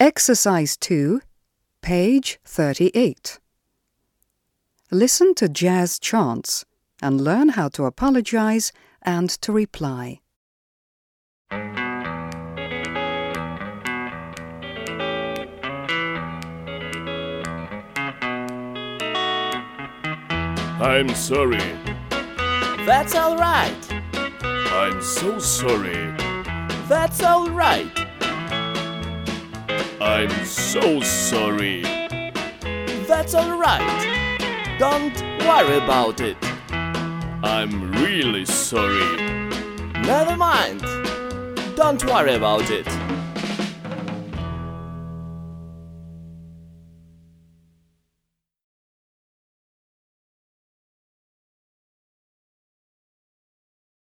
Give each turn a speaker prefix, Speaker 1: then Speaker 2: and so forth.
Speaker 1: Exercise 2, page 38. Listen to jazz chants and learn how to apologize and to reply.
Speaker 2: I'm sorry.
Speaker 3: That's all right.
Speaker 2: I'm so sorry.
Speaker 3: That's all right.
Speaker 2: I'm so sorry.
Speaker 3: That's all right. Don't worry about it.
Speaker 2: I'm really sorry.
Speaker 3: Never mind. Don't worry about it.